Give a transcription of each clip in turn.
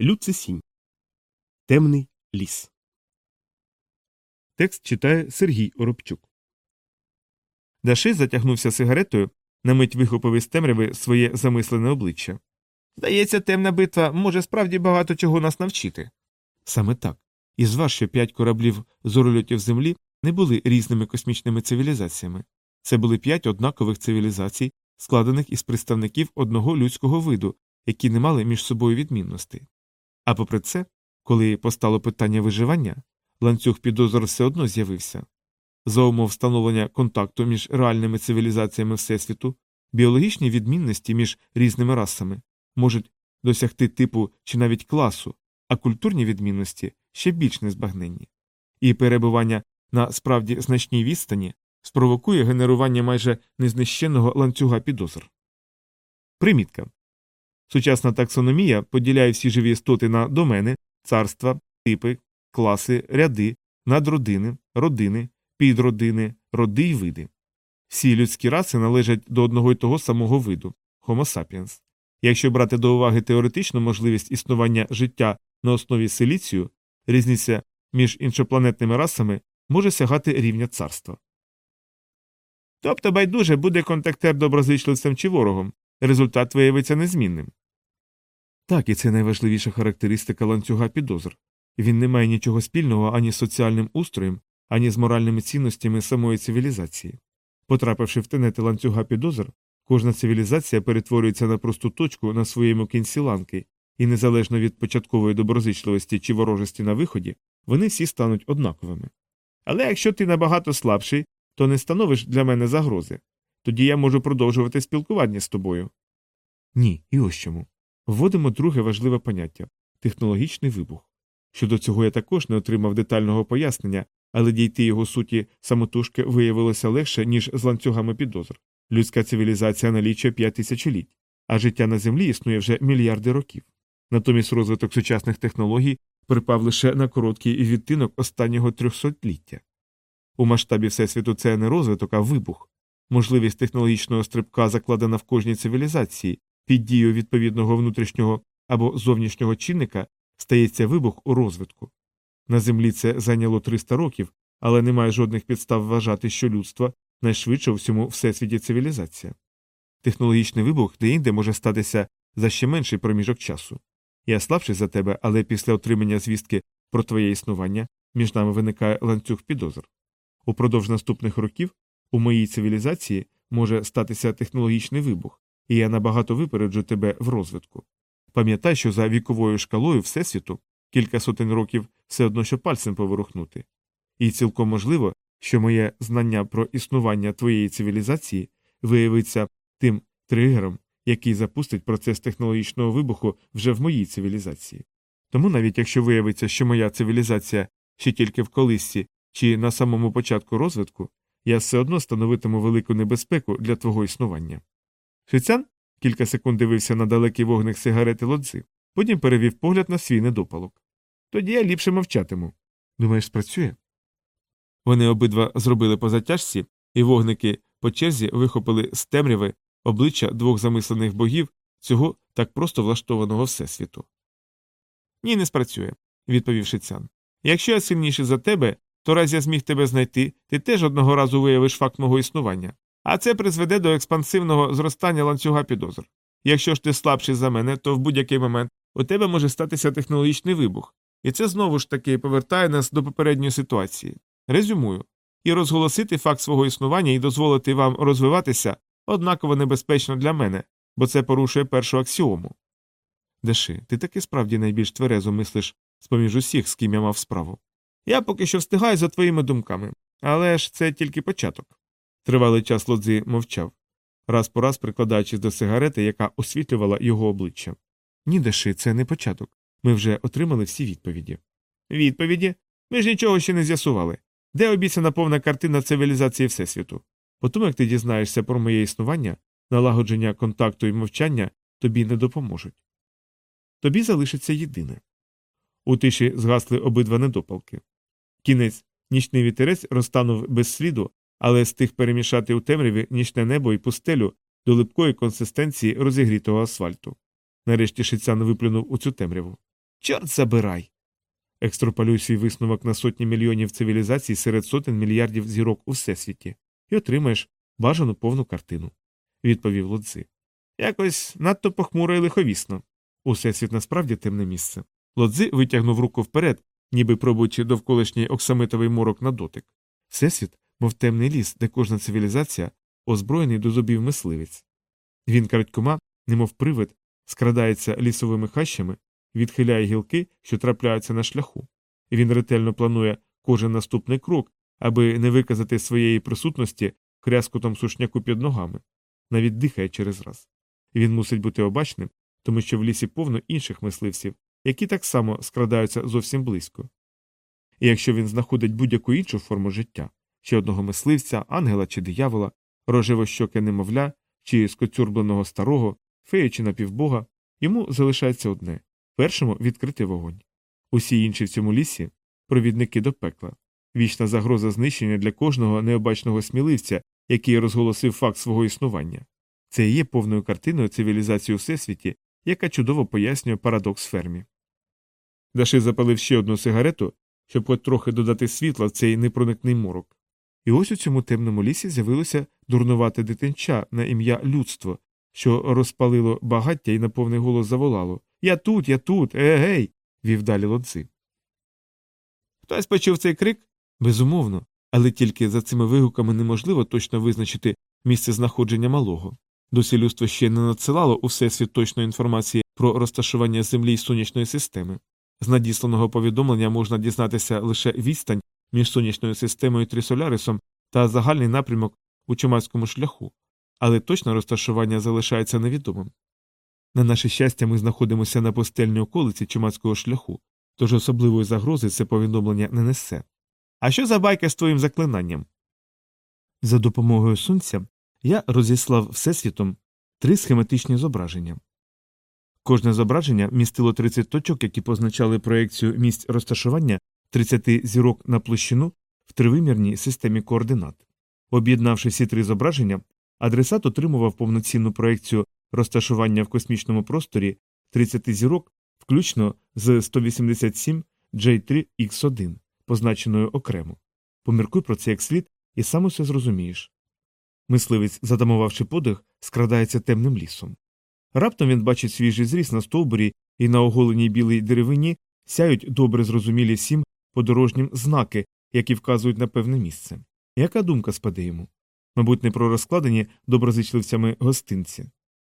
Люцисінь. Темний ліс. Текст читає Сергій Оробчук. Даши затягнувся сигаретою, на мить вихопив із темряви своє замислене обличчя. Здається, темна битва може справді багато чого нас навчити. Саме так. І зваж, що п'ять кораблів зорольотів Землі не були різними космічними цивілізаціями. Це були п'ять однакових цивілізацій, складених із представників одного людського виду, які не мали між собою відмінностей. А попри це, коли постало питання виживання, ланцюг підозр все одно з'явився. За умов встановлення контакту між реальними цивілізаціями Всесвіту, біологічні відмінності між різними расами можуть досягти типу чи навіть класу, а культурні відмінності ще більш незбагненні. І перебування на справді значній відстані спровокує генерування майже незнищенного ланцюга підозр. Примітка Сучасна таксономія поділяє всі живі істоти на домени, царства, типи, класи, ряди, надродини, родини, підродини, роди й види. Всі людські раси належать до одного й того самого виду Homo sapiens. Якщо брати до уваги теоретичну можливість існування життя на основі силіцію, різниця між іншопланетними расами може сягати рівня царства. Тобто байдуже буде контактер доброзичливцем чи ворогом, результат виявиться незмінним. Так, і це найважливіша характеристика ланцюга підозр. Він не має нічого спільного ані з соціальним устроєм, ані з моральними цінностями самої цивілізації. Потрапивши в тенети ланцюга підозр, кожна цивілізація перетворюється на просту точку на своєму кінці ланки, і незалежно від початкової доброзичливості чи ворожості на виході, вони всі стануть однаковими. Але якщо ти набагато слабший, то не становиш для мене загрози. Тоді я можу продовжувати спілкування з тобою. Ні, і ось чому. Вводимо друге важливе поняття технологічний вибух. Щодо цього я також не отримав детального пояснення, але дійти його суті самотужки виявилося легше, ніж з ланцюгами підозр. Людська цивілізація налічує п'ять тисячоліть, а життя на землі існує вже мільярди років. Натомість розвиток сучасних технологій припав лише на короткий відтинок останнього трьохсотліття. У масштабі Всесвіту це не розвиток, а вибух. Можливість технологічного стрибка закладена в кожній цивілізації, під дією відповідного внутрішнього або зовнішнього чинника стається вибух у розвитку. На землі це зайняло 300 років, але немає жодних підстав вважати, що людство найшвидше у всьому всесвіті цивілізація. Технологічний вибух деінде може статися за ще менший проміжок часу. Я слабший за тебе, але після отримання звістки про твоє існування між нами виникає ланцюг підозр. Упродовж наступних років у моїй цивілізації може статися технологічний вибух, і я набагато випереджу тебе в розвитку. Пам'ятай, що за віковою шкалою Всесвіту кілька сотень років все одно що пальцем поворухнути. І цілком можливо, що моє знання про існування твоєї цивілізації виявиться тим тригером, який запустить процес технологічного вибуху вже в моїй цивілізації. Тому навіть якщо виявиться, що моя цивілізація ще тільки в колисці чи на самому початку розвитку, я все одно становитиму велику небезпеку для твого існування. Шицян кілька секунд дивився на далекий вогник сигарети лодзи, потім перевів погляд на свій недопалок. Тоді я ліпше мовчатиму. Думаєш, спрацює? Вони обидва зробили по затяжці, і вогники по черзі вихопили з темряви обличчя двох замислених богів цього так просто влаштованого всесвіту. Ні, не спрацює, відповів Шицян. Якщо я сильніший за тебе, то раз я зміг тебе знайти, ти теж одного разу виявиш факт мого існування, а це призведе до експансивного зростання ланцюга підозр. Якщо ж ти слабший за мене, то в будь-який момент у тебе може статися технологічний вибух, і це знову ж таки повертає нас до попередньої ситуації. Резюмую і розголосити факт свого існування і дозволити вам розвиватися однаково небезпечно для мене, бо це порушує першу аксіому. Деши, ти таки справді найбільш тверезо мислиш з поміж усіх, з ким я мав справу. Я поки що встигаю за твоїми думками, але ж це тільки початок. Тривалий час лодзи мовчав, раз по раз прикладаючись до сигарети, яка освітлювала його обличчя. Ні, Деши, це не початок. Ми вже отримали всі відповіді. Відповіді? Ми ж нічого ще не з'ясували. Де обіцяна повна картина цивілізації Всесвіту? Потім, як ти дізнаєшся про моє існування, налагодження контакту і мовчання тобі не допоможуть. Тобі залишиться єдине. У тиші згасли обидва недопалки. Кінець нічний вітерець розтанув без сліду, але стиг перемішати у темряві нічне небо і пустелю до липкої консистенції розігрітого асфальту. Нарешті шицян виплюнув у цю темряву. Чорт забирай. Екстраполюй свій висновок на сотні мільйонів цивілізацій серед сотень мільярдів зірок у всесвіті і отримаєш бажану повну картину, відповів Лодзи. Якось надто похмуро і лиховісно. Усесвіт насправді темне місце. Лодзи витягнув руку вперед, ніби пробуючи довколишній оксамитовий морок на дотик. Всесвіт, мов темний ліс, де кожна цивілізація озброєний до зубів мисливець. Він крадькома, немов привид, скрадається лісовими хащами, відхиляє гілки, що трапляються на шляху. Він ретельно планує кожен наступний крок, аби не виказати своєї присутності хряскутом сушняку під ногами, навіть дихає через раз. Він мусить бути обачним, тому що в лісі повно інших мисливців, які так само скрадаються зовсім близько. І якщо він знаходить будь-яку іншу форму життя ще одного мисливця, ангела чи диявола, рожевощоке немовля, чи скоцюрбленого старого, фею чи напівбога, йому залишається одне першому відкрити вогонь. Усі інші в цьому лісі провідники до пекла, вічна загроза знищення для кожного необачного сміливця, який розголосив факт свого існування. Це є повною картиною цивілізації у всесвіті, яка чудово пояснює парадокс фермі. Даши запалив ще одну сигарету, щоб хоч трохи додати світла в цей непроникний морок. І ось у цьому темному лісі з'явилося дурнувате дитинча на ім'я людство, що розпалило багаття і на повний голос заволало Я тут, я тут, егей. вів далі лодзи. Хтось почув цей крик? Безумовно, але тільки за цими вигуками неможливо точно визначити місце знаходження малого. Досі людство ще не надсилало у всесвіт точної інформації про розташування Землі й сонячної системи. З надісланого повідомлення можна дізнатися лише відстань між сонячною системою Трісолярисом та загальний напрямок у чумацькому шляху, але точне розташування залишається невідомим. На наше щастя, ми знаходимося на пустельній околиці чумацького шляху, тож особливої загрози це повідомлення не несе. А що за байка з твоїм заклинанням? За допомогою сонця я розіслав всесвітом три схематичні зображення. Кожне зображення містило 30 точок, які позначали проекцію місць розташування 30 зірок на площину в тривимірній системі координат. Об'єднавши всі три зображення, адресат отримував повноцінну проекцію розташування в космічному просторі 30 зірок, включно з 187 J3X1, позначеною окремо. Поміркуй про це як слід, і сам усе зрозумієш. Мисливець, затамувавши подих, скрадається темним лісом. Раптом він бачить свіжий зріс на стовбурі і на оголеній білій деревині сяють добре зрозумілі всім подорожнім знаки, які вказують на певне місце. Яка думка спаде йому? Мабуть, не про розкладені доброзичливцями гостинці.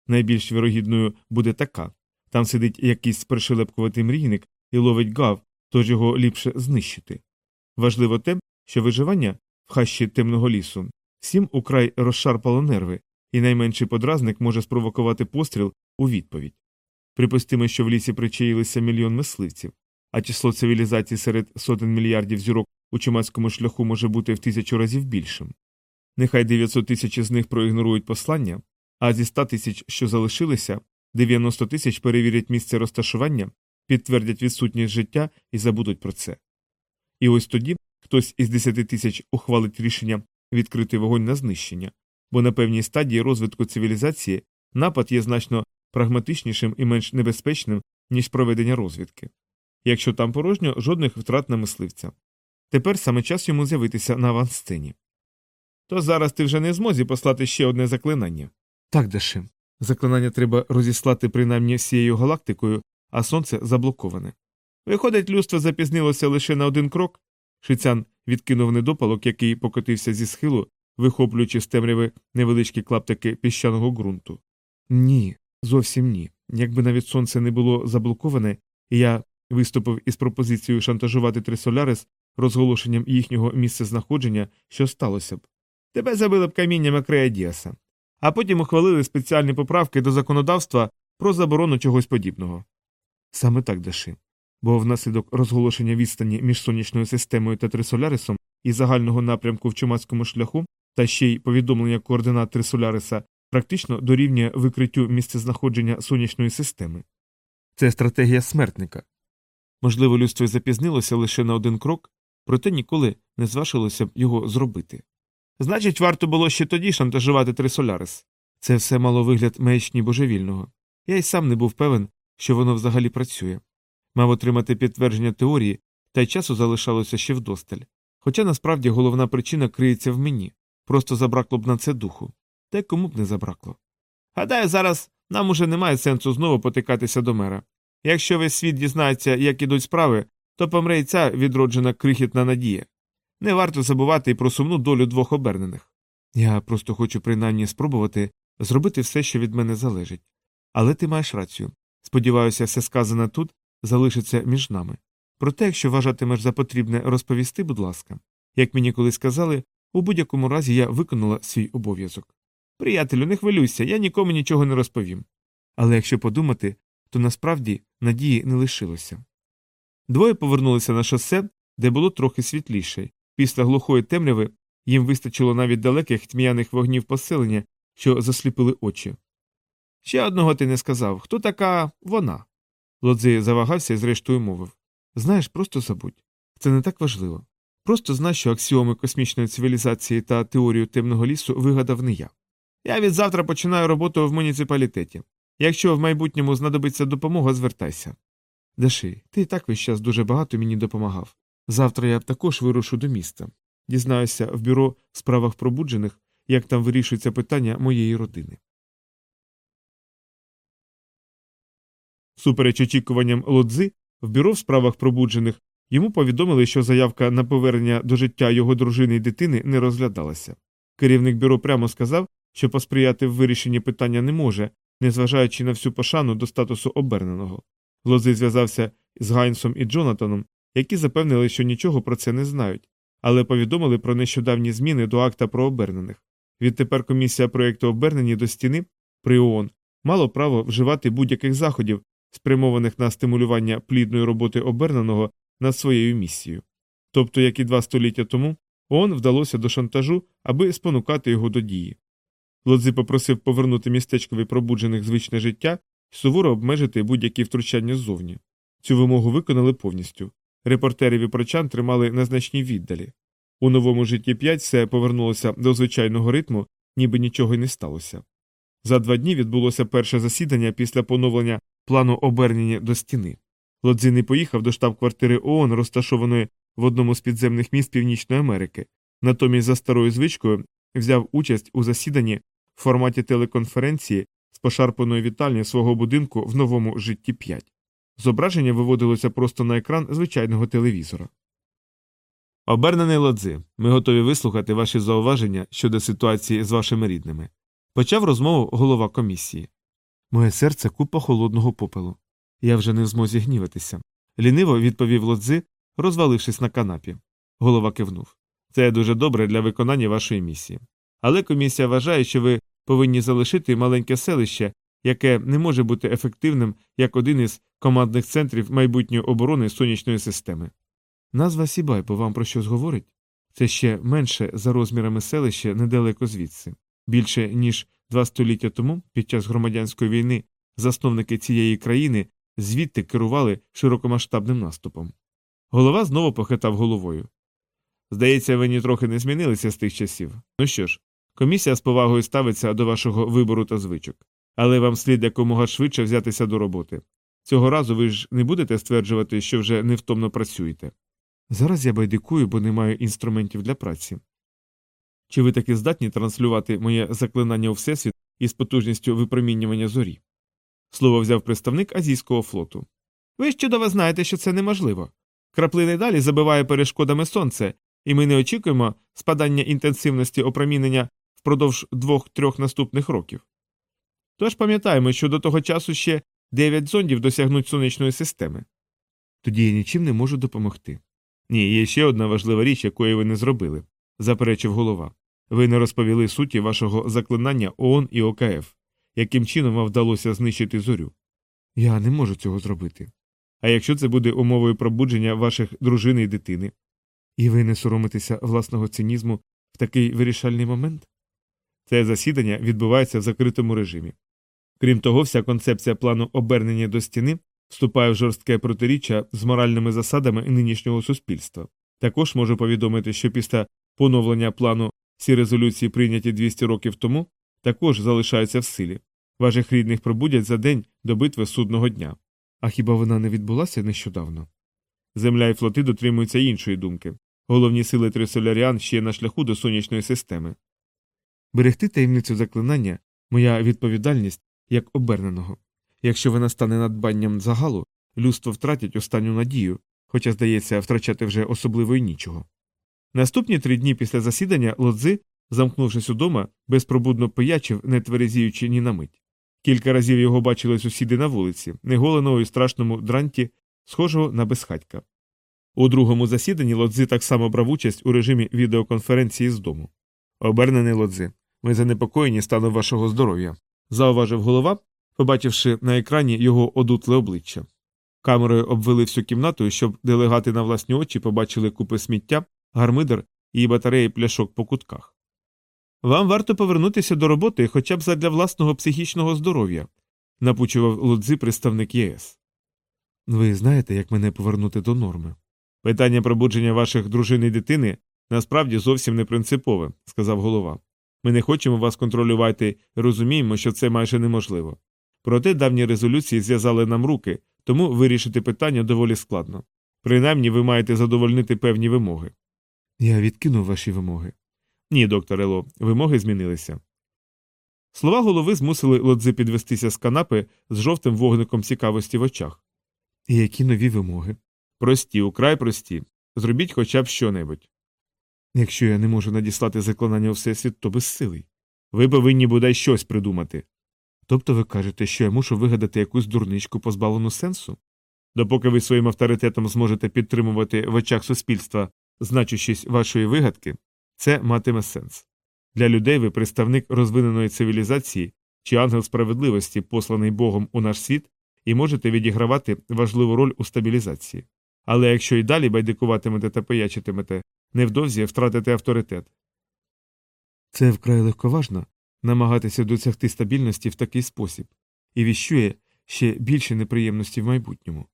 Найбільш вірогідною буде така там сидить якийсь пришелепкуватий мрійник і ловить гав, тож його ліпше знищити. Важливо те, що виживання в хащі темного лісу всім украй розшарпало нерви, і найменший подразник може спровокувати постріл у відповідь. Припустимо, що в лісі причаїлися мільйон мисливців, а число цивілізацій серед сотень мільярдів зірок у чумацькому шляху може бути в тисячу разів більшим. Нехай 900 тисяч з них проігнорують послання, а зі 100 тисяч, що залишилися, 90 тисяч перевірять місце розташування, підтвердять відсутність життя і забудуть про це. І ось тоді хтось із 10 тисяч ухвалить рішення відкрити вогонь на знищення, бо на певній стадії розвитку цивілізації напад є значно прагматичнішим і менш небезпечним, ніж проведення розвідки. Якщо там порожньо, жодних втрат на мисливця. Тепер саме час йому з'явитися на авансцені. То зараз ти вже не змозі послати ще одне заклинання. Так, Даши. Заклинання треба розіслати принаймні всією галактикою, а сонце заблоковане. Виходить, людство запізнилося лише на один крок. Шицян відкинув недопалок, який покотився зі схилу, вихоплюючи з темряви невеличкі клаптики піщаного ґрунту. Ні, зовсім ні. Якби навіть сонце не було заблоковане, я виступив із пропозицією шантажувати Трисолярис розголошенням їхнього місцезнаходження, що сталося б. Тебе забили б камінням Акрея Діаса, а потім ухвалили спеціальні поправки до законодавства про заборону чогось подібного. Саме так, Даши. Бо внаслідок розголошення відстані між сонячною системою та Трисолярисом і загального напрямку в чумацькому шляху, та ще й повідомлення координат Трисоляриса практично дорівнює викриттю місцезнаходження сонячної системи. Це стратегія смертника. Можливо, людство запізнилося лише на один крок, проте ніколи не зважилося б його зробити. Значить, варто було ще тоді шантажувати Трисолярис. Це все мало вигляд маячні божевільного. Я й сам не був певен, що воно взагалі працює. Мав отримати підтвердження теорії, та й часу залишалося ще вдосталь. Хоча насправді головна причина криється в мені, просто забракло б на це духу. Та кому б не забракло. Гадаю, зараз нам уже немає сенсу знову потикатися до мера. Якщо весь світ дізнається, як ідуть справи, то помре й ця відроджена крихітна надія. Не варто забувати і про сумну долю двох обернених. Я просто хочу принаймні спробувати зробити все, що від мене залежить. Але ти маєш рацію. Сподіваюся, все сказане тут залишиться між нами. Проте, якщо вважатимеш за потрібне розповісти, будь ласка, як мені колись сказали, у будь-якому разі я виконала свій обов'язок. Приятелю, не хвилюйся, я нікому нічого не розповім. Але якщо подумати, то насправді надії не лишилося. Двоє повернулися на шосе, де було трохи світліше. Після глухої темряви їм вистачило навіть далеких тьмяних вогнів поселення, що засліпили очі. Ще одного ти не сказав хто така вона? Лодзи завагався і зрештою мовив Знаєш, просто забудь. Це не так важливо. Просто знай, що аксіоми космічної цивілізації та теорію темного лісу вигадав не я. Я від завтра починаю роботу в муніципалітеті. Якщо в майбутньому знадобиться допомога, звертайся. Даши, ти і так весь час дуже багато мені допомагав. Завтра я також вирушу до міста. Дізнаюся в бюро в справах пробуджених, як там вирішується питання моєї родини. Супереч очікуванням лодзи, в бюро в справах пробуджених йому повідомили, що заявка на повернення до життя його дружини і дитини не розглядалася. Керівник бюро прямо сказав, що посприяти в вирішенні питання не може, незважаючи на всю пошану до статусу оберненого. Лози зв'язався з Гайнсом і Джонатаном, які запевнили, що нічого про це не знають, але повідомили про нещодавні зміни до акта про обернених. Відтепер комісія проєкту обернені до стіни при ООН мало право вживати будь-яких заходів, спрямованих на стимулювання плідної роботи оберненого над своєю місією. Тобто, як і два століття тому, ООН вдалося до шантажу, аби спонукати його до дії. Лодзи попросив повернути містечкові пробуджених звичне життя і суворо обмежити будь-які втручання ззовні. Цю вимогу виконали повністю. Репортерів і прочан тримали на значній віддалі. У новому житті 5 все повернулося до звичайного ритму, ніби нічого й не сталося. За два дні відбулося перше засідання після поновлення плану обернення до стіни. Лодзин поїхав до штаб-квартири ООН, розташованої в одному з підземних міст Північної Америки, натомість за старою звичкою взяв участь у засіданні в форматі телеконференції з пошарпаною вітальні свого будинку в новому житті 5. Зображення виводилося просто на екран звичайного телевізора. Обернений лодзи, ми готові вислухати ваші зауваження щодо ситуації з вашими рідними. Почав розмову голова комісії. Моє серце купа холодного попелу. Я вже не в змозі гніватися. Ліниво відповів лодзи, розвалившись на канапі. Голова кивнув. Це дуже добре для виконання вашої місії. Але комісія вважає, що ви повинні залишити маленьке селище, яке не може бути ефективним як один із командних центрів майбутньої оборони сонячної системи. Назва Сібайпо вам про щось говорить? Це ще менше за розмірами селища недалеко звідси. Більше ніж два століття тому, під час громадянської війни, засновники цієї країни звідти керували широкомасштабним наступом. Голова знову похитав головою. Здається, ви нітрохи не змінилися з тих часів. Ну що ж, комісія з повагою ставиться до вашого вибору та звичок, але вам слід якомога швидше взятися до роботи. Цього разу ви ж не будете стверджувати, що вже невтомно працюєте. Зараз я байдикую, бо не маю інструментів для праці. Чи ви таки здатні транслювати моє заклинання у всесвіт із потужністю випромінювання зорі? Слово взяв представник азійського флоту. Ви ж чудово знаєте, що це неможливо. Краплини далі забиває перешкодами сонце, і ми не очікуємо спадання інтенсивності опромінення впродовж двох-трьох наступних років. Тож пам'ятаємо, що до того часу ще дев'ять зондів досягнуть сонячної системи. Тоді я нічим не можу допомогти. Ні, є ще одна важлива річ, якої ви не зробили, заперечив голова. Ви не розповіли суті вашого заклинання ООН і ОКФ, яким чином вам вдалося знищити зорю. Я не можу цього зробити. А якщо це буде умовою пробудження ваших дружини і дитини, і ви не соромитеся власного цинізму в такий вирішальний момент? Це засідання відбувається в закритому режимі. Крім того, вся концепція плану обернення до стіни вступає в жорстке протиріччя з моральними засадами нинішнього суспільства. Також можу повідомити, що після поновлення плану всі резолюції, прийняті 200 років тому, також залишаються в силі. Ваших рідних пробудять за день до битви судного дня. А хіба вона не відбулася нещодавно? Земля і флоти дотримуються іншої думки. Головні сили трисоляріан ще на шляху до сонячної системи. Берегти таємницю заклинання моя відповідальність як оберненого. Якщо вона стане надбанням загалу, людство втратить останню надію, хоча, здається, втрачати вже особливо й нічого. Наступні три дні після засідання лодзи, замкнувшись удома, безпробудно пиячив, не тверезіючи ні на мить. Кілька разів його бачили сусіди на вулиці, неголеного і страшному дранті, схожого на безхатька. У другому засіданні лодзи так само брав участь у режимі відеоконференції з дому. Обернений лодзи, ми занепокоєні станом вашого здоров'я, зауважив голова, побачивши на екрані його одутле обличчя. Камерою обвели всю кімнату, щоб делегати на власні очі побачили купи сміття, гармидер і батареї пляшок по кутках. Вам варто повернутися до роботи хоча б задля власного психічного здоров'я, напучував лодзи представник ЄС. Ви знаєте, як мене повернути до норми? Питання пробудження ваших дружин і дитини насправді зовсім не принципове, сказав голова. Ми не хочемо вас контролювати розуміємо, що це майже неможливо. Проте давні резолюції зв'язали нам руки, тому вирішити питання доволі складно. Принаймні ви маєте задовольнити певні вимоги. Я відкинув ваші вимоги. Ні, доктор Ело, вимоги змінилися. Слова голови змусили лодзи підвестися з канапи з жовтим вогником цікавості в очах. І які нові вимоги? Прості, украй прості. Зробіть хоча б щонебудь. Якщо я не можу надіслати заклинання у всесвіт, то безсилий. Ви повинні бодай щось придумати. Тобто ви кажете, що я мушу вигадати якусь дурничку, позбавлену сенсу? Допоки ви своїм авторитетом зможете підтримувати в очах суспільства значущість вашої вигадки, це матиме сенс. Для людей ви представник розвиненої цивілізації чи ангел справедливості, посланий Богом у наш світ, і можете відігравати важливу роль у стабілізації. Але якщо й далі байдикуватимете та пиячитимете, невдовзі втратите авторитет. Це вкрай легковажно намагатися досягти стабільності в такий спосіб і віщує ще більше неприємності в майбутньому.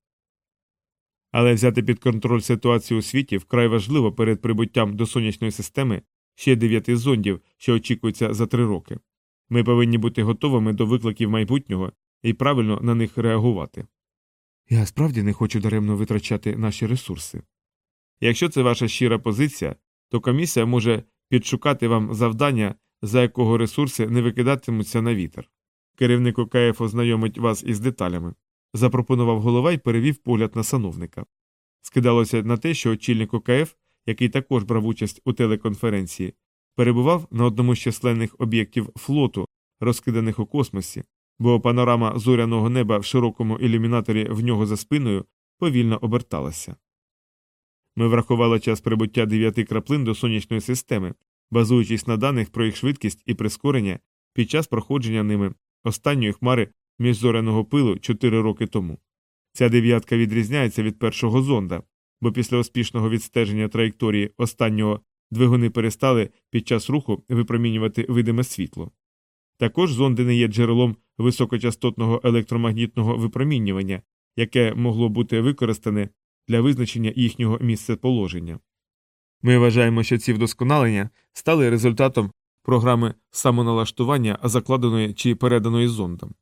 Але взяти під контроль ситуацію у світі вкрай важливо перед прибуттям до сонячної системи ще дев'яти зондів, що очікуються за три роки. Ми повинні бути готовими до викликів майбутнього і правильно на них реагувати. Я справді не хочу даремно витрачати наші ресурси. Якщо це ваша щира позиція, то комісія може підшукати вам завдання, за якого ресурси не викидатимуться на вітер. Керівник ОКФ ознайомить вас із деталями, запропонував голова і перевів погляд на сановника. Скидалося на те, що очільник ОКФ, який також брав участь у телеконференції, перебував на одному з численних об'єктів флоту, розкиданих у космосі, бо панорама зоряного неба в широкому ілюмінаторі в нього за спиною повільно оберталася. Ми врахували час прибуття дев'яти краплин до сонячної системи, базуючись на даних про їх швидкість і прискорення під час проходження ними останньої хмари міжзоряного пилу 4 роки тому. Ця дев'ятка відрізняється від першого зонда, бо після успішного відстеження траєкторії останнього двигуни перестали під час руху випромінювати видиме світло. Також зонди не є джерелом високочастотного електромагнітного випромінювання, яке могло бути використане для визначення їхнього місцеположення. Ми вважаємо, що ці вдосконалення стали результатом програми самоналаштування, закладеної чи переданої зондом.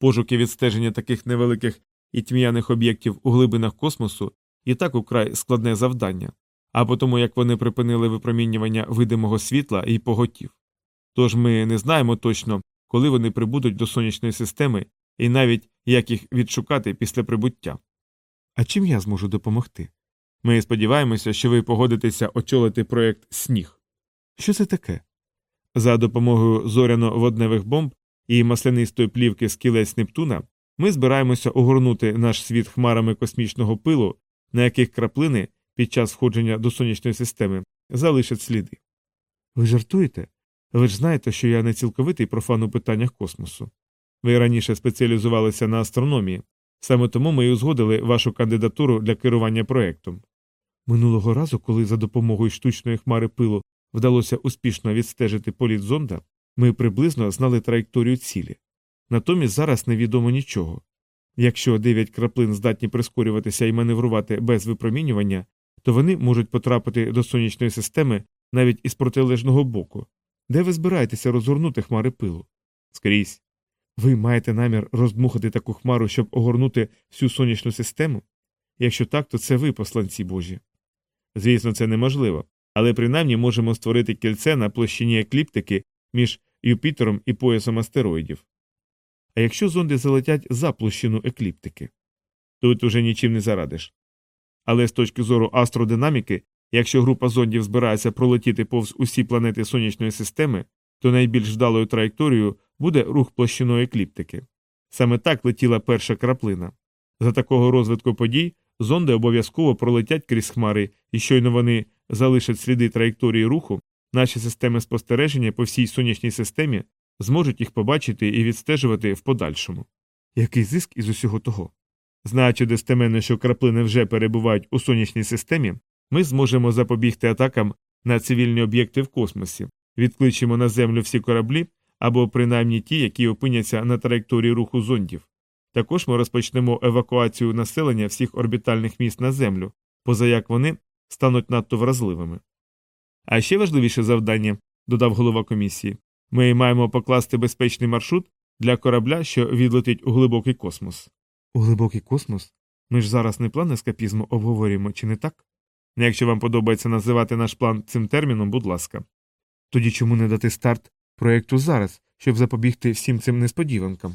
Пошуки відстеження таких невеликих і тьмяних об'єктів у глибинах космосу і так украй складне завдання, а по тому як вони припинили випромінювання видимого світла і поготів. Тож ми не знаємо точно, коли вони прибудуть до сонячної системи і навіть як їх відшукати після прибуття. А чим я зможу допомогти? Ми сподіваємося, що ви погодитеся очолити проєкт Сніг. Що це таке? За допомогою зоряно-водневих бомб і маслянистої плівки з кілець Нептуна ми збираємося огорнути наш світ хмарами космічного пилу, на яких краплини під час входження до сонячної системи залишать сліди. Ви жартуєте? Ви ж знаєте, що я не цілковитий профан у питаннях космосу. Ви раніше спеціалізувалися на астрономії, саме тому ми й узгодили вашу кандидатуру для керування проєктом. Минулого разу, коли за допомогою штучної хмари пилу вдалося успішно відстежити політ зонда, ми приблизно знали траєкторію цілі. Натомість зараз невідомо нічого. Якщо дев'ять краплин здатні прискорюватися і маневрувати без випромінювання, то вони можуть потрапити до сонячної системи навіть із протилежного боку. Де ви збираєтеся розгорнути хмари пилу? Скрізь. Ви маєте намір роздмухати таку хмару, щоб огорнути всю сонячну систему? Якщо так, то це ви, посланці Божі. Звісно, це неможливо, але принаймні можемо створити кільце на площині екліптики між Юпітером і поясом астероїдів. А якщо зонди залетять за площину екліптики, тут уже нічим не зарадиш. Але з точки зору астродинаміки, якщо група зондів збирається пролетіти повз усі планети сонячної системи, то найбільш вдалою траєкторією буде рух площиною екліптики. Саме так летіла перша краплина. За такого розвитку подій зонди обов'язково пролетять крізь хмари, і щойно вони залишать сліди траєкторії руху, наші системи спостереження по всій сонячній системі зможуть їх побачити і відстежувати в подальшому. Який зиск із усього того? Знаючи достеменно, що краплини вже перебувають у сонячній системі, ми зможемо запобігти атакам на цивільні об'єкти в космосі, відкличемо на Землю всі кораблі або принаймні ті, які опиняться на траєкторії руху зондів. Також ми розпочнемо евакуацію населення всіх орбітальних міст на Землю, поза як вони стануть надто вразливими. А ще важливіше завдання, додав голова комісії, ми маємо покласти безпечний маршрут для корабля, що відлетить у глибокий космос. У глибокий космос? Ми ж зараз не план ескапізму обговорюємо, чи не так? Якщо вам подобається називати наш план цим терміном, будь ласка. Тоді чому не дати старт проєкту зараз, щоб запобігти всім цим несподіванкам?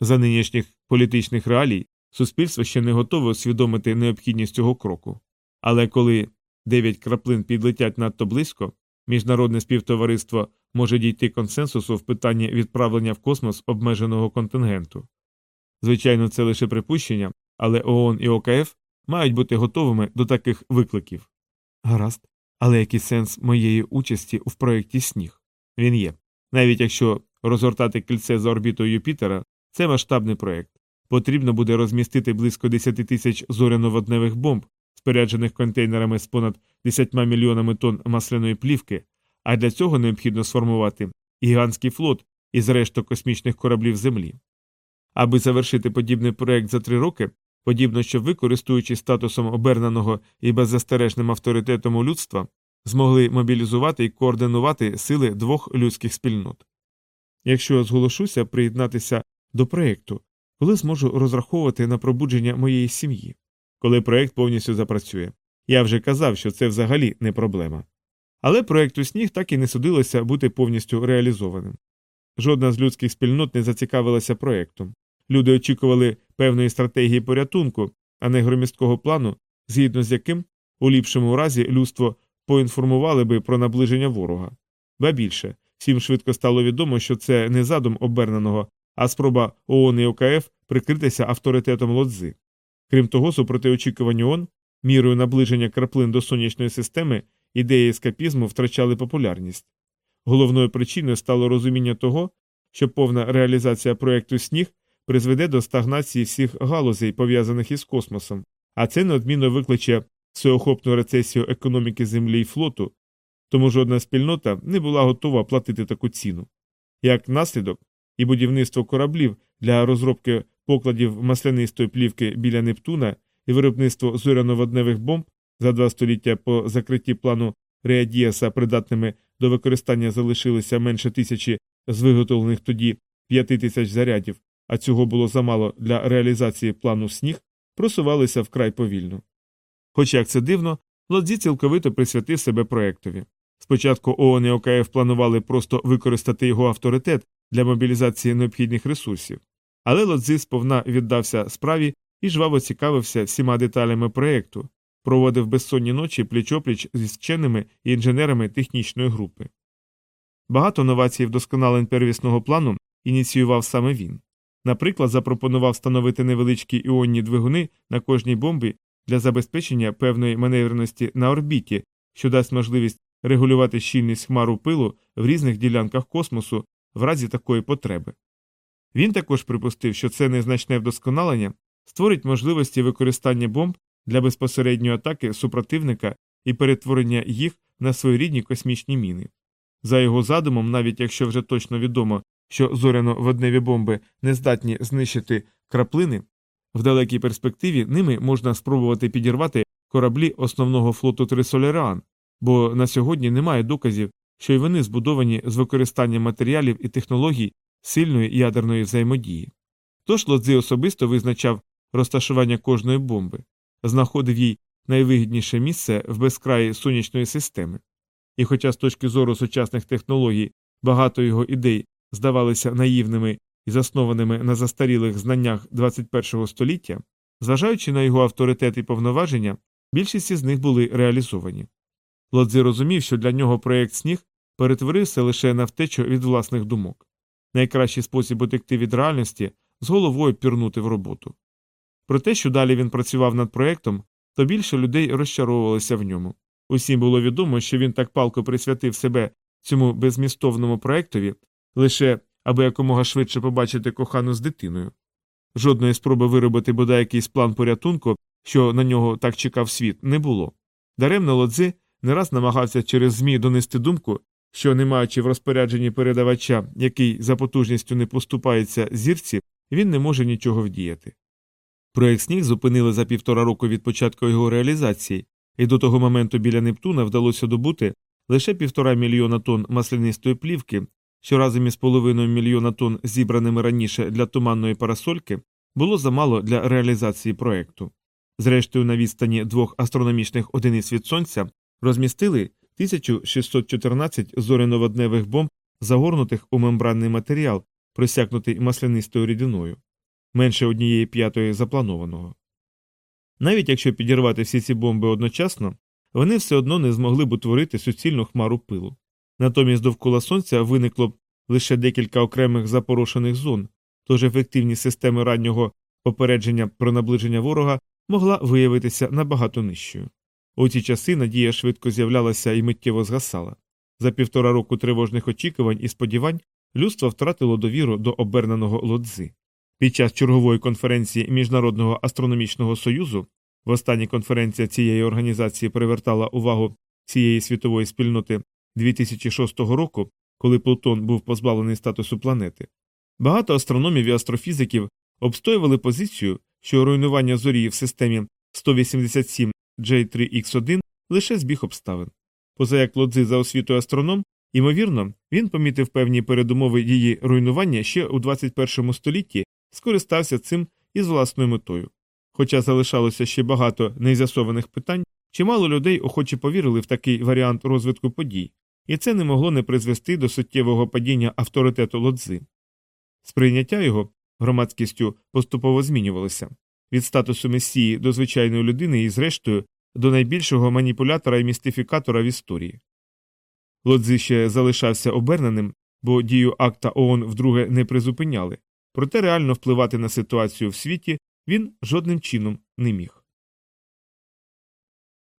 За нинішніх політичних реалій суспільство ще не готове усвідомити необхідність цього кроку. Але коли дев'ять краплин підлетять надто близько, міжнародне співтовариство може дійти консенсусу в питанні відправлення в космос обмеженого контингенту. Звичайно, це лише припущення, але ООН і ОКФ мають бути готовими до таких викликів. Гаразд, але який сенс моєї участі в проєкті сніг? Він є. Навіть якщо розгортати кільце за орбітою Юпітера, це масштабний проєкт. Потрібно буде розмістити близько 10 тисяч зоряно-водневих бомб, споряджених контейнерами з понад 10 мільйонами тонн масляної плівки, а для цього необхідно сформувати гігантський флот із решток космічних кораблів Землі. Аби завершити подібний проект за три роки, подібно що ви, користуючись статусом обернаного і беззастережним авторитетом у людства, змогли мобілізувати і координувати сили двох людських спільнот. Якщо зголошуся приєднатися до проєкту, коли зможу розраховувати на пробудження моєї сім'ї, коли проєкт повністю запрацює. Я вже казав, що це взагалі не проблема. Але проєкту сніг так і не судилося бути повністю реалізованим. Жодна з людських спільнот не зацікавилася проєктом. Люди очікували певної стратегії порятунку, а не громісткого плану, згідно з яким, у ліпшому разі, людство поінформували би про наближення ворога. Ба більше, всім швидко стало відомо, що це не задум оберненого, а спроба ООН і ОКФ прикритися авторитетом лодзи. Крім того, супроти очікувань ООН, мірою наближення краплин до сонячної системи ідеї ескапізму втрачали популярність. Головною причиною стало розуміння того, що повна реалізація проєкту сніг призведе до стагнації всіх галузей, пов'язаних із космосом, а це неодмінно викличе всеохопну рецесію економіки землі і флоту, тому жодна спільнота не була готова платити таку ціну. Як наслідок, і будівництво кораблів для розробки покладів маслянистої плівки біля Нептуна і виробництво зоряно-водневих бомб за два століття по закритті плану Реадіаса придатними до використання залишилися менше тисячі з виготовлених тоді п'яти тисяч зарядів, а цього було замало для реалізації плану сніг, просувалися вкрай повільно. Хоч як це дивно, Лодзі цілковито присвятив себе проектові. Спочатку ООН і ОКФ планували просто використати його авторитет для мобілізації необхідних ресурсів, але Лодзі сповна віддався справі і жваво цікавився всіма деталями проєкту, проводив безсонні ночі пліч-опліч зі вченими і інженерами технічної групи. Багато новацій вдосконалень первісного плану ініціював саме він. Наприклад, запропонував встановити невеличкі іонні двигуни на кожній бомбі для забезпечення певної маневреності на орбіті, що дасть можливість регулювати щільність хмару пилу в різних ділянках космосу в разі такої потреби. Він також припустив, що це незначне вдосконалення створить можливості використання бомб для безпосередньої атаки супротивника і перетворення їх на своєрідні космічні міни. За його задумом, навіть якщо вже точно відомо, що зоряно-водневі бомби не здатні знищити краплини, в далекій перспективі ними можна спробувати підірвати кораблі основного флоту Трисолеран, бо на сьогодні немає доказів, що й вони збудовані з використанням матеріалів і технологій, сильної ядерної взаємодії. Тож Лодзи особисто визначав розташування кожної бомби, знаходив їй найвигідніше місце в безкраї сонячної системи. І хоча з точки зору сучасних технологій багато його ідей здавалися наївними і заснованими на застарілих знаннях 21 століття, зважаючи на його авторитет і повноваження, більшість із них були реалізовані. Лодзи розумів, що для нього проєкт сніг перетворився лише на втечу від власних думок. Найкращий спосіб утекти від реальності з головою пірнути в роботу. Про те, що далі він працював над проєктом, то більше людей розчаровувалося в ньому. Усім було відомо, що він так палко присвятив себе цьому безмістовному проєктові, лише аби якомога швидше побачити кохану з дитиною. Жодної спроби виробити бодай якийсь план порятунку, що на нього так чекав світ, не було. Даремно лодзи не раз намагався через ЗМІ донести думку, що, не маючи в розпорядженні передавача, який за потужністю не поступається зірці, він не може нічого вдіяти. Проект сніг зупинили за півтора року від початку його реалізації, і до того моменту біля Нептуна вдалося добути лише півтора мільйона тонн маслянистої плівки, що разом із половиною мільйона тонн, зібраними раніше для туманної парасольки, було замало для реалізації проекту. Зрештою, на відстані двох астрономічних одиниць від сонця розмістили 1614 зоряноводневих бомб, загорнутих у мембранний матеріал, просякнутий маслянистою рідиною, менше однієї п'ятої запланованого. Навіть якщо підірвати всі ці бомби одночасно, вони все одно не змогли б утворити суцільну хмару пилу. Натомість довкола сонця виникло б лише декілька окремих запорошених зон, тож ефективність системи раннього попередження про наближення ворога могла виявитися набагато нижчою. У ці часи надія швидко з'являлася і миттєво згасала. За півтора року тривожних очікувань і сподівань людство втратило довіру до оберненого лодзи. Під час чергової конференції Міжнародного астрономічного союзу Востаннє конференція цієї організації привертала увагу цієї світової спільноти 2006 року, коли Плутон був позбавлений статусу планети. Багато астрономів і астрофізиків обстоювали позицію, що руйнування зорі в системі 187 J3X1 лише збіг обставин. Поза як Лодзи за освітою астроном, ймовірно, він помітив певні передумови її руйнування ще у 21 столітті, скористався цим із власною метою. Хоча залишалося ще багато нез'ясованих питань, чимало людей охоче повірили в такий варіант розвитку подій, і це не могло не призвести до суттєвого падіння авторитету лодзи. Сприйняття його громадськістю поступово змінювалося від статусу месії до звичайної людини і, зрештою, до найбільшого маніпулятора і містифікатора в історії. Лодзи ще залишався оберненим, бо дію акта ООН вдруге не призупиняли, проте реально впливати на ситуацію в світі він жодним чином не міг.